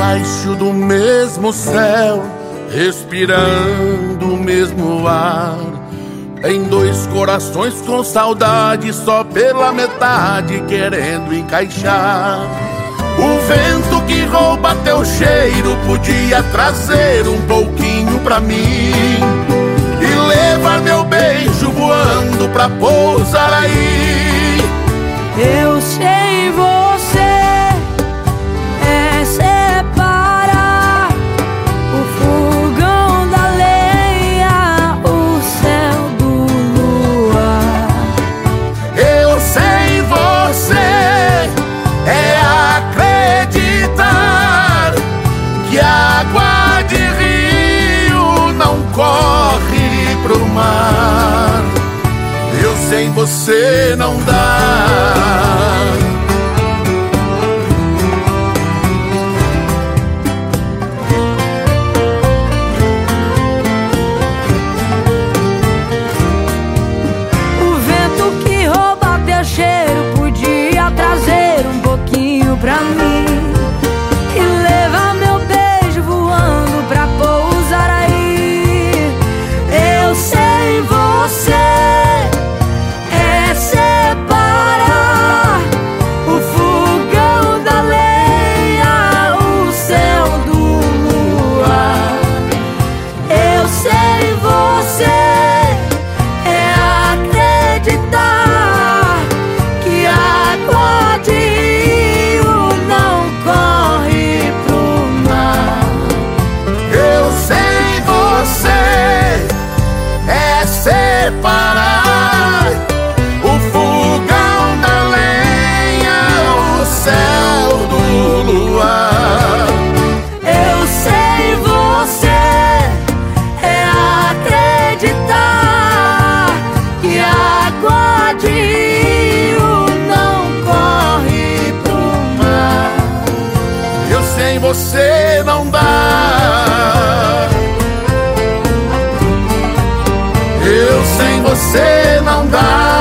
Debaixo do mesmo céu, respirando o mesmo ar. Em dois corações com saudade, só pela metade querendo encaixar. O vento que rouba teu cheiro podia trazer um pouquinho pra mim e levar meu beijo voando pra pousar aí. Corre pro mar. Eu sem você não dá. Não dá. Eu sem você não dá.